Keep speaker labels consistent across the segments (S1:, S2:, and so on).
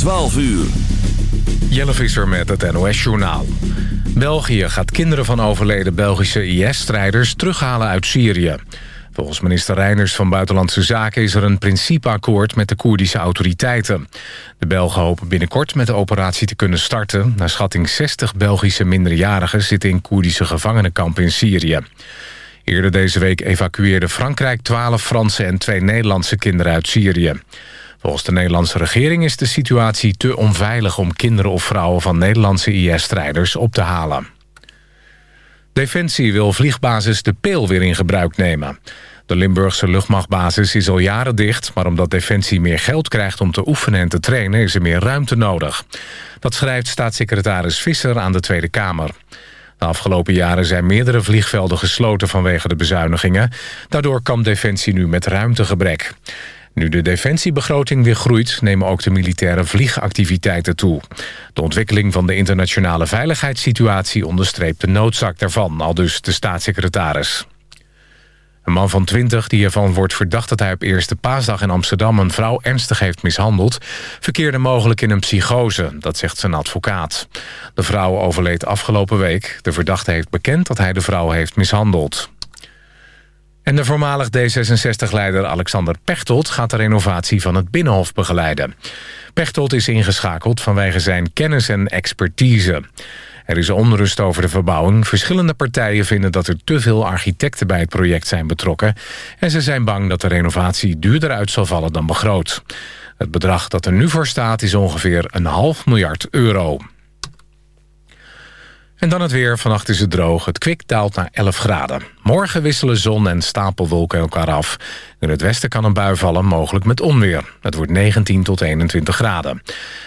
S1: 12 uur.
S2: Jelle Visser met het NOS-journaal. België gaat kinderen van overleden Belgische IS-strijders terughalen uit Syrië. Volgens minister Reiners van Buitenlandse Zaken is er een principeakkoord met de Koerdische autoriteiten. De Belgen hopen binnenkort met de operatie te kunnen starten. Naar schatting 60 Belgische minderjarigen zitten in Koerdische gevangenenkampen in Syrië. Eerder deze week evacueerde Frankrijk 12 Franse en twee Nederlandse kinderen uit Syrië. Volgens de Nederlandse regering is de situatie te onveilig... om kinderen of vrouwen van Nederlandse IS-strijders op te halen. Defensie wil vliegbasis De Peel weer in gebruik nemen. De Limburgse luchtmachtbasis is al jaren dicht... maar omdat Defensie meer geld krijgt om te oefenen en te trainen... is er meer ruimte nodig. Dat schrijft staatssecretaris Visser aan de Tweede Kamer. De afgelopen jaren zijn meerdere vliegvelden gesloten vanwege de bezuinigingen. Daardoor kan Defensie nu met ruimtegebrek. Nu de defensiebegroting weer groeit, nemen ook de militaire vliegactiviteiten toe. De ontwikkeling van de internationale veiligheidssituatie onderstreept de noodzaak daarvan, al dus de staatssecretaris. Een man van 20 die ervan wordt verdacht dat hij op eerste paasdag in Amsterdam een vrouw ernstig heeft mishandeld, verkeerde mogelijk in een psychose, dat zegt zijn advocaat. De vrouw overleed afgelopen week. De verdachte heeft bekend dat hij de vrouw heeft mishandeld. En de voormalig D66-leider Alexander Pechtold gaat de renovatie van het Binnenhof begeleiden. Pechtold is ingeschakeld vanwege zijn kennis en expertise. Er is onrust over de verbouwing. Verschillende partijen vinden dat er te veel architecten bij het project zijn betrokken. En ze zijn bang dat de renovatie duurder uit zal vallen dan begroot. Het bedrag dat er nu voor staat is ongeveer een half miljard euro. En dan het weer. Vannacht is het droog. Het kwik daalt naar 11 graden. Morgen wisselen zon en stapelwolken elkaar af. In het westen kan een bui vallen, mogelijk met onweer. Het wordt 19 tot 21 graden.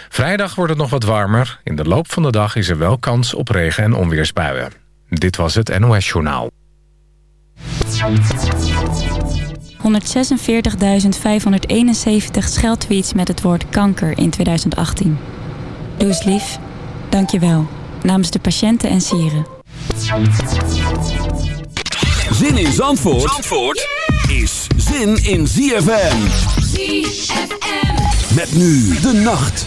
S2: Vrijdag wordt het nog wat warmer. In de loop van de dag is er wel kans op regen- en onweersbuien. Dit was het NOS Journaal.
S3: 146.571 scheldtweets met het woord kanker in 2018. Doe lief. Dank je wel namens de patiënten en sieren.
S1: Zin in Zandvoort, Zandvoort is zin in ZFM. ZFM. Met nu de nacht.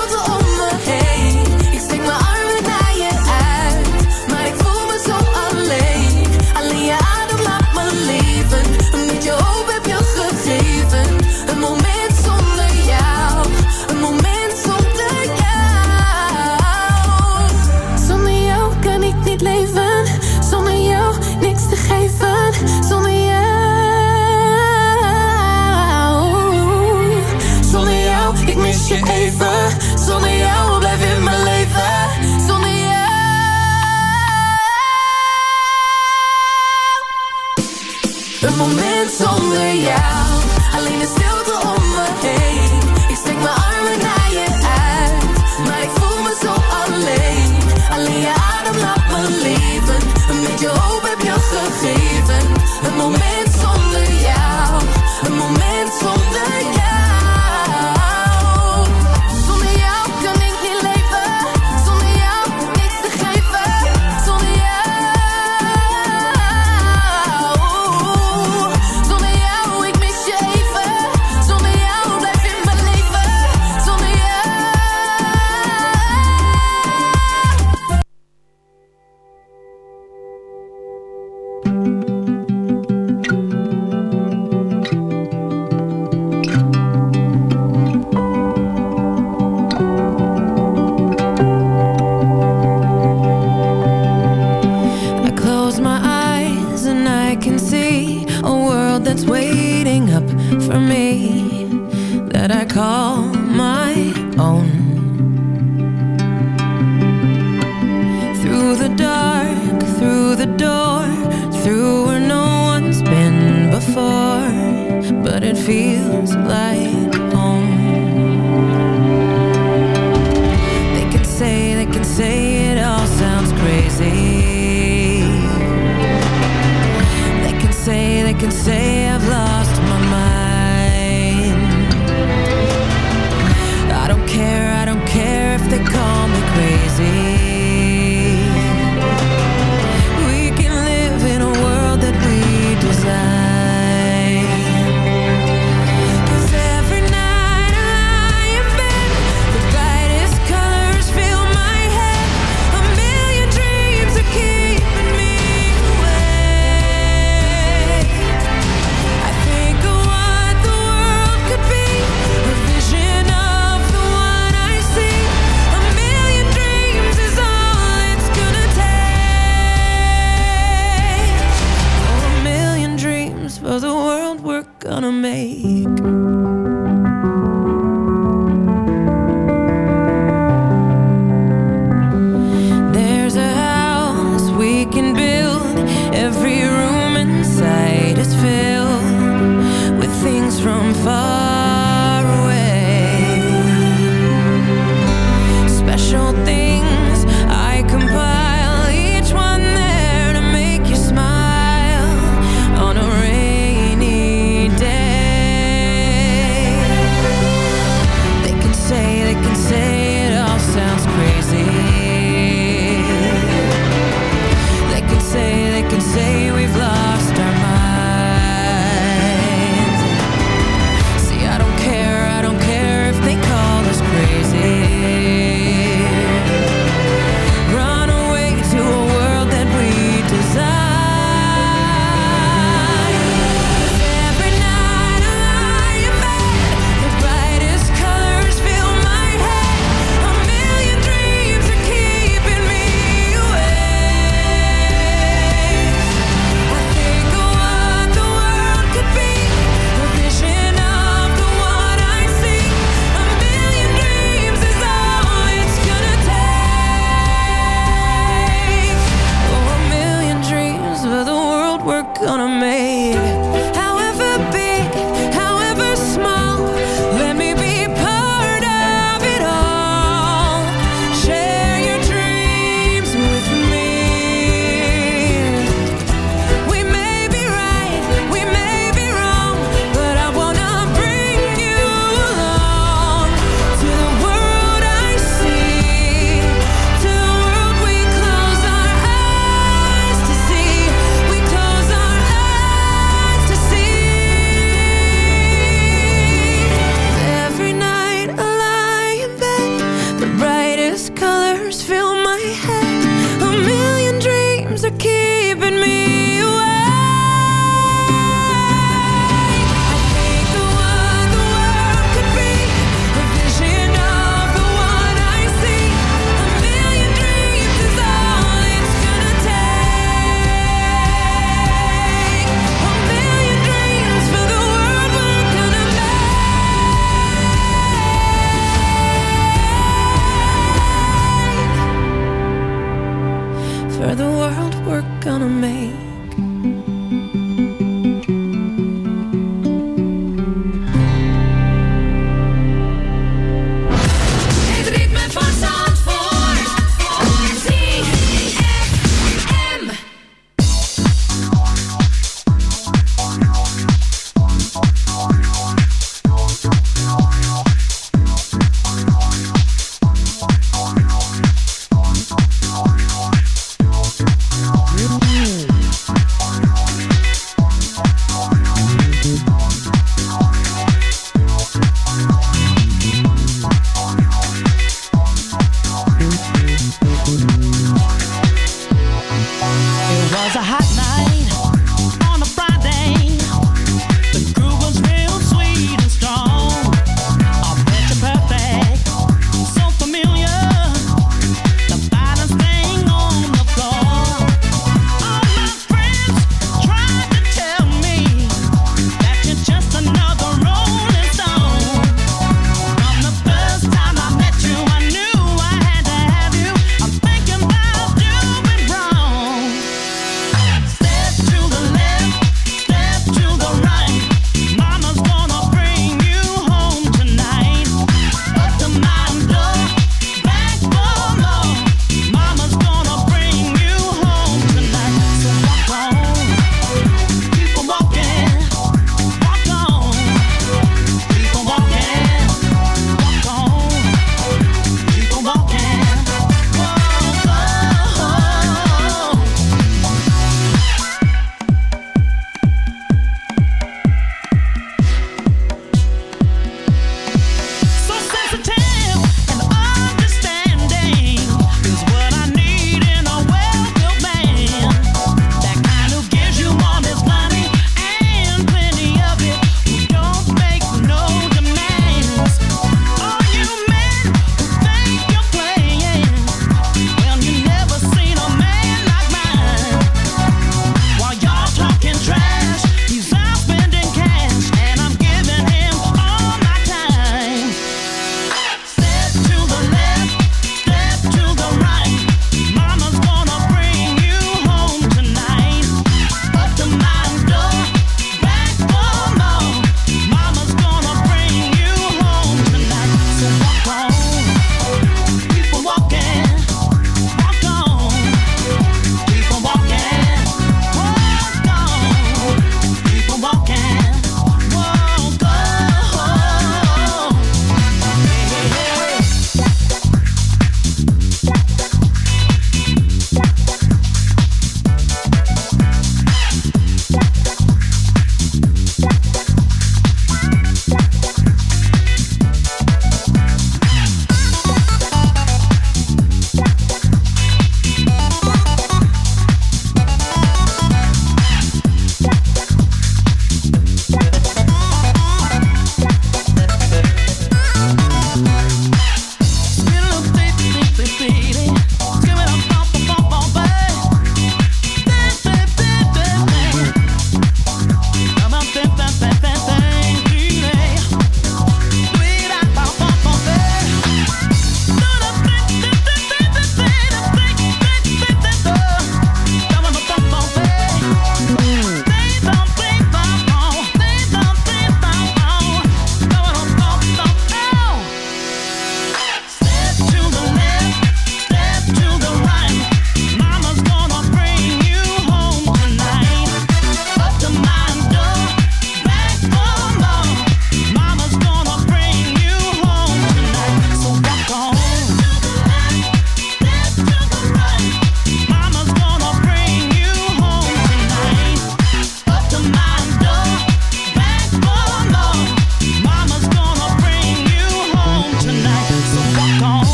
S4: zonder jou. Alleen see.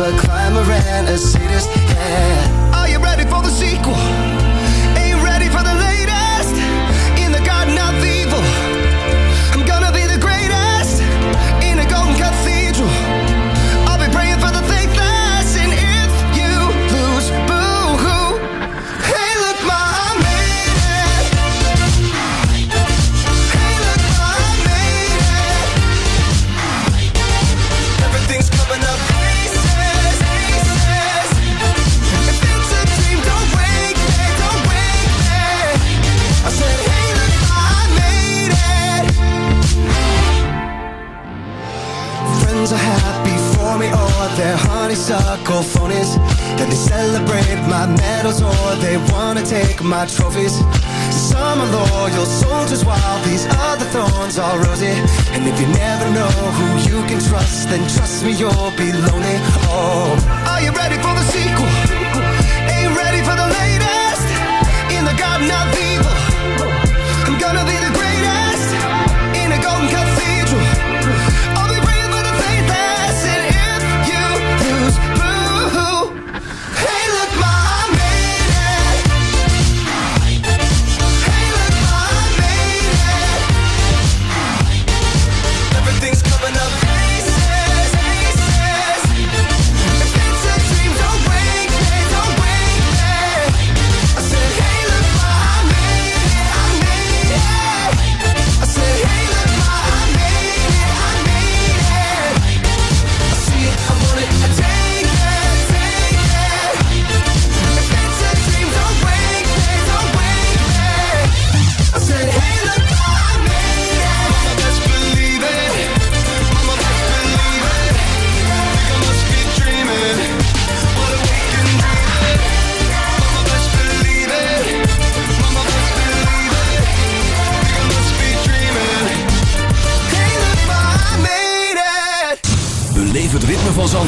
S4: a climber
S1: and a sadist. Yeah.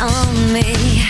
S5: on me.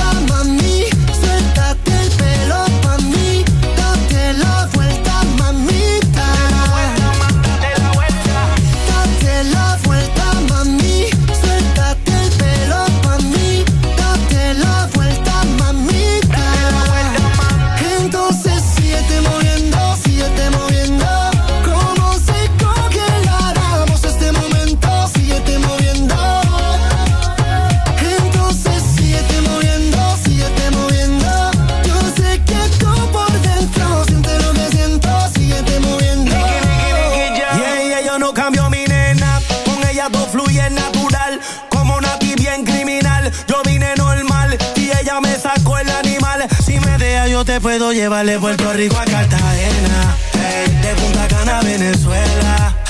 S6: yo
S7: te puedo llevar de Puerto Rico a Cartagena. Ey, de Punta Cana a Venezuela.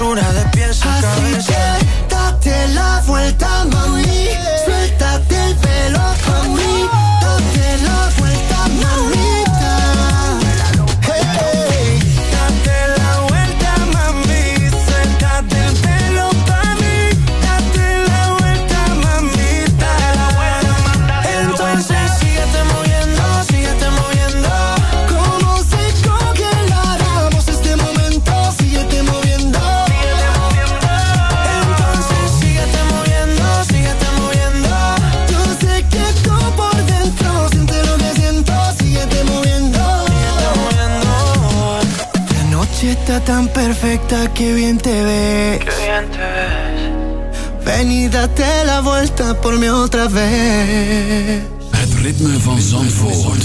S6: basura de
S8: por mí otra vez.
S9: Het ritme van Zandvoort.